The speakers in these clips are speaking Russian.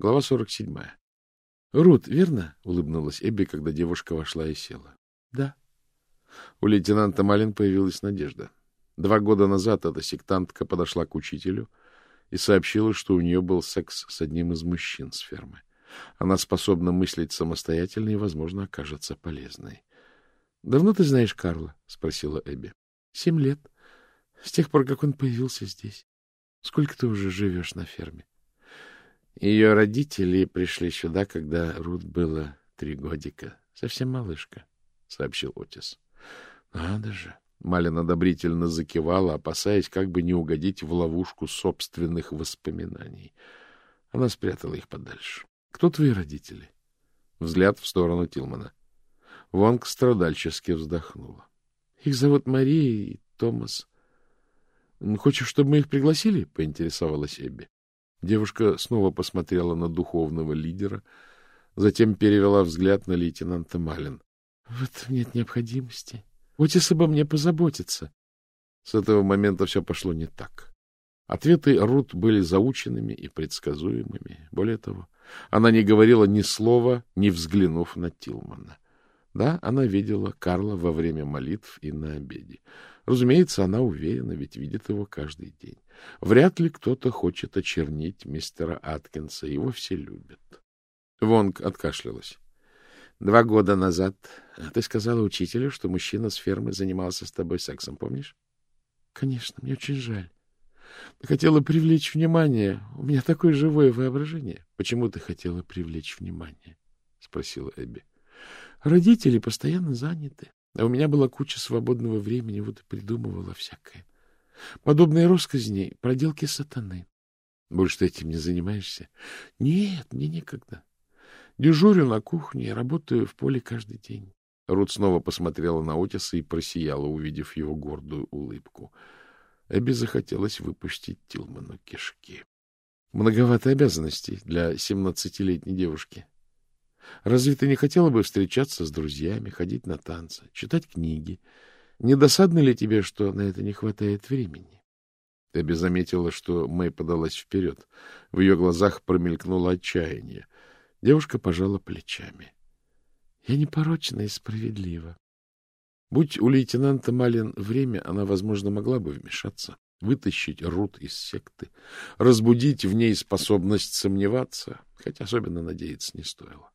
Глава 47. — Рут, верно? — улыбнулась Эбби, когда девушка вошла и села. — Да. У лейтенанта Малин появилась надежда. Два года назад эта сектантка подошла к учителю и сообщила, что у нее был секс с одним из мужчин с фермы. Она способна мыслить самостоятельно и, возможно, окажется полезной. — Давно ты знаешь Карла? — спросила Эбби. — Семь лет. С тех пор, как он появился здесь. Сколько ты уже живешь на ферме? Ее родители пришли сюда, когда Рут было три годика. Совсем малышка, — сообщил Отис. — Надо же! Малин одобрительно закивала, опасаясь как бы не угодить в ловушку собственных воспоминаний. Она спрятала их подальше. — Кто твои родители? Взгляд в сторону Тилмана. Вонг страдальчески вздохнула. — Их зовут Мария и Томас. — Хочешь, чтобы мы их пригласили? — поинтересовалась Эбби. Девушка снова посмотрела на духовного лидера, затем перевела взгляд на лейтенанта Малин. — В этом нет необходимости. Отис обо мне позаботится. С этого момента все пошло не так. Ответы Рут были заученными и предсказуемыми. Более того, она не говорила ни слова, не взглянув на Тилмана. Да, она видела Карла во время молитв и на обеде. Разумеется, она уверена, ведь видит его каждый день. Вряд ли кто-то хочет очернить мистера Аткинса, его все любят. Вонг откашлялась. Два года назад ты сказала учителю, что мужчина с фермы занимался с тобой сексом, помнишь? — Конечно, мне очень жаль. Хотела привлечь внимание. У меня такое живое воображение. — Почему ты хотела привлечь внимание? — спросила Эбби. — Родители постоянно заняты. А у меня была куча свободного времени, вот и придумывала всякое. Подобные росказни — проделки сатаны. Больше ты этим не занимаешься? Нет, мне некогда. Дежурю на кухне, работаю в поле каждый день. Рут снова посмотрела на Отиса и просияла, увидев его гордую улыбку. Эбби захотелось выпустить Тилману кишки. Многовато обязанностей для семнадцатилетней девушки. Разве ты не хотела бы встречаться с друзьями, ходить на танцы, читать книги? Не досадно ли тебе, что на это не хватает времени? Эбби заметила, что Мэй подалась вперед. В ее глазах промелькнуло отчаяние. Девушка пожала плечами. — Я непорочна и справедлива. Будь у лейтенанта Малин время, она, возможно, могла бы вмешаться, вытащить Рут из секты, разбудить в ней способность сомневаться, хотя особенно надеяться не стоило.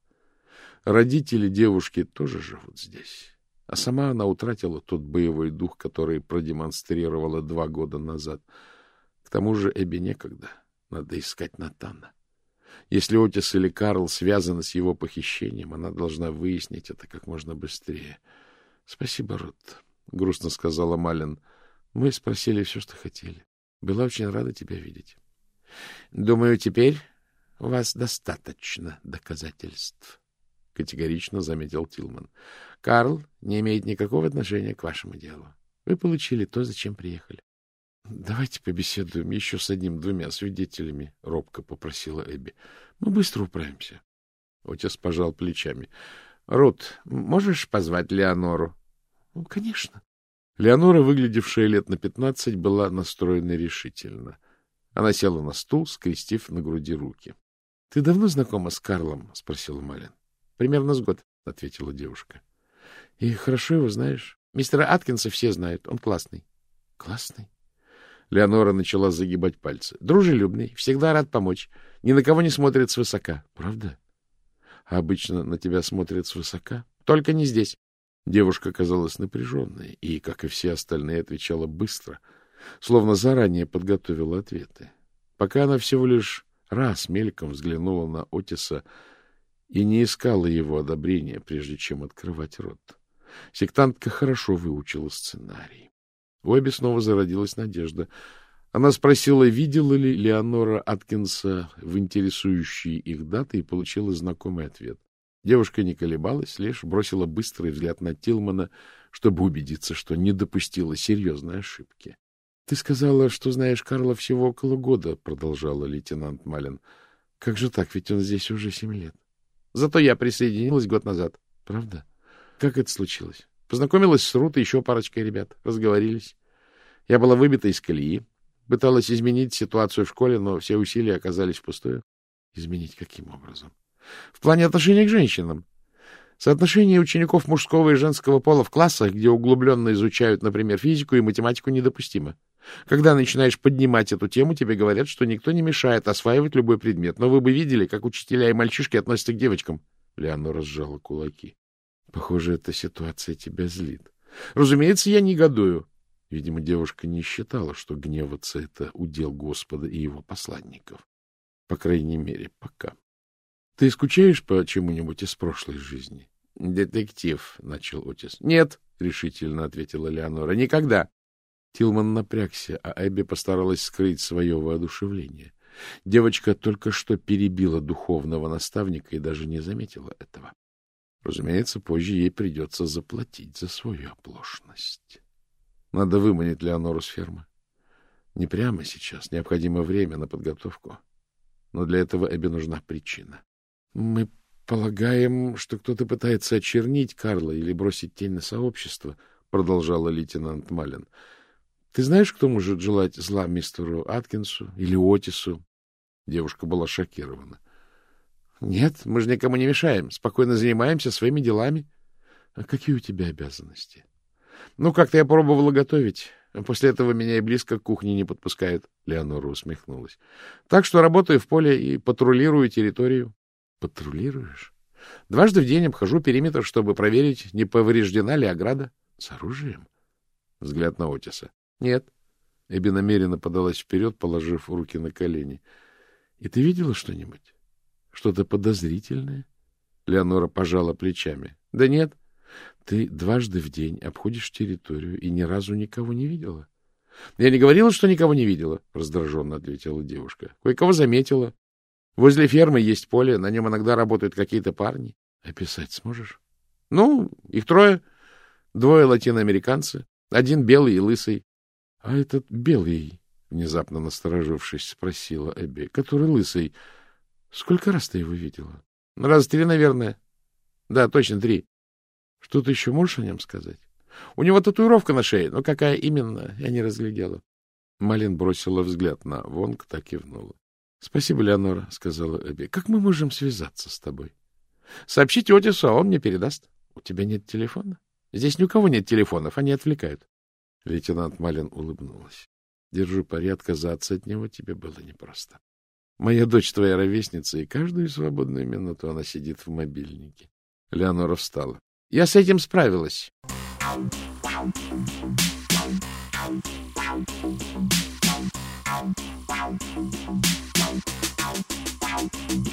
Родители девушки тоже живут здесь. А сама она утратила тот боевой дух, который продемонстрировала два года назад. К тому же Эбби некогда. Надо искать Натана. Если Отис или Карл связаны с его похищением, она должна выяснить это как можно быстрее. — Спасибо, Рут, — грустно сказала Малин. — Мы спросили все, что хотели. Была очень рада тебя видеть. — Думаю, теперь у вас достаточно доказательств. — категорично заметил Тилман. — Карл не имеет никакого отношения к вашему делу. Вы получили то, зачем приехали. — Давайте побеседуем еще с одним-двумя свидетелями, — робко попросила Эбби. — Мы быстро управимся. Отец пожал плечами. — Рут, можешь позвать Леонору? — Ну, конечно. Леонора, выглядевшая лет на пятнадцать, была настроена решительно. Она села на стул, скрестив на груди руки. — Ты давно знакома с Карлом? — спросила Малин. — Примерно с год, — ответила девушка. — И хорошо его знаешь? Мистера Аткинса все знают. Он классный. — Классный? Леонора начала загибать пальцы. — Дружелюбный, всегда рад помочь. Ни на кого не смотрит свысока. — Правда? Обычно на тебя смотрят свысока? — Только не здесь. Девушка казалась напряженной и, как и все остальные, отвечала быстро, словно заранее подготовила ответы. Пока она всего лишь раз мельком взглянула на Отиса, и не искала его одобрения, прежде чем открывать рот. Сектантка хорошо выучила сценарий. У Эбби снова зародилась надежда. Она спросила, видела ли Леонора Аткинса в интересующие их даты, и получила знакомый ответ. Девушка не колебалась, лишь бросила быстрый взгляд на Тилмана, чтобы убедиться, что не допустила серьезной ошибки. — Ты сказала, что знаешь Карла всего около года, — продолжала лейтенант Малин. — Как же так, ведь он здесь уже семь лет. Зато я присоединилась год назад. Правда? Как это случилось? Познакомилась с Рут и еще парочкой ребят. Разговорились. Я была выбита из колеи. Пыталась изменить ситуацию в школе, но все усилия оказались впустую. Изменить каким образом? В плане отношения к женщинам. Соотношение учеников мужского и женского пола в классах, где углубленно изучают, например, физику и математику, недопустимо. Когда начинаешь поднимать эту тему, тебе говорят, что никто не мешает осваивать любой предмет. Но вы бы видели, как учителя и мальчишки относятся к девочкам. Леонора сжала кулаки. Похоже, эта ситуация тебя злит. Разумеется, я негодую. Видимо, девушка не считала, что гневаться — это удел Господа и его посланников. По крайней мере, пока. Ты скучаешь по чему-нибудь из прошлой жизни? — Детектив, — начал Отис. — Нет, — решительно ответила Леонора. — Никогда. Тилман напрягся, а Эбби постаралась скрыть свое воодушевление. Девочка только что перебила духовного наставника и даже не заметила этого. Разумеется, позже ей придется заплатить за свою оплошность. Надо выманить Леонору с фермы. Не прямо сейчас, необходимо время на подготовку. Но для этого Эбби нужна причина. — Мы полагаем, что кто-то пытается очернить Карла или бросить тень на сообщество, — продолжала лейтенант Малин. — Ты знаешь, кто может желать зла мистеру Аткинсу или Отису? Девушка была шокирована. — Нет, мы же никому не мешаем. Спокойно занимаемся своими делами. — А какие у тебя обязанности? — Ну, как-то я пробовала готовить. После этого меня и близко к кухне не подпускают. Леонора усмехнулась. — Так что работаю в поле и патрулирую территорию. Патрулируешь? Дважды в день обхожу периметр, чтобы проверить, не повреждена ли ограда. С оружием? Взгляд на Отиса. Нет. Эбби намеренно подалась вперед, положив руки на колени. И ты видела что-нибудь? Что-то подозрительное? Леонора пожала плечами. Да нет. Ты дважды в день обходишь территорию и ни разу никого не видела? — Я не говорила, что никого не видела, — раздраженно ответила девушка. — Кое-кого заметила. Возле фермы есть поле, на нем иногда работают какие-то парни. Описать сможешь? Ну, их трое. Двое латиноамериканцы, один белый и лысый. — А этот белый, — внезапно насторожившись, спросила Эбби, — который лысый, сколько раз ты его видела? — Раз три, наверное. — Да, точно три. — Что ты еще можешь о нем сказать? — У него татуировка на шее, но какая именно, я не разглядела. Малин бросила взгляд на Вонг, так и кивнула. — Спасибо, Леонора, — сказала Эбби. — Как мы можем связаться с тобой? — Сообщите Отису, а он мне передаст. — У тебя нет телефона? — Здесь ни у кого нет телефонов, они отвлекают. Лейтенант Малин улыбнулась. Держу пари, отказаться от него тебе было непросто. Моя дочь твоя ровесница, и каждую свободную минуту она сидит в мобильнике. Леонора встала. Я с этим справилась. Thank you.